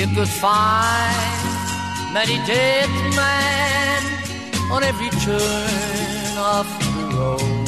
It was fine, dead men on every turn of the road.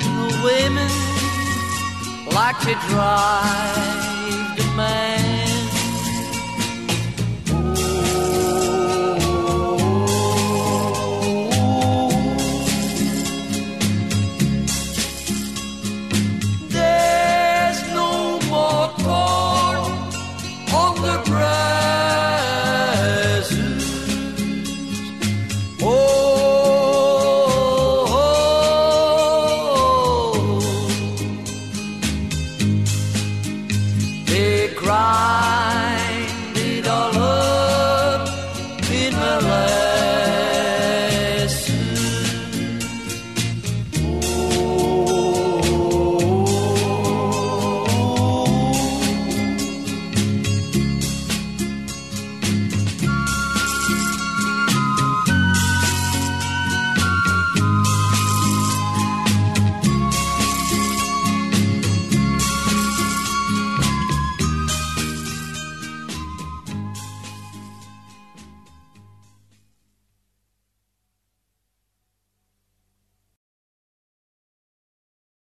the women like to drive.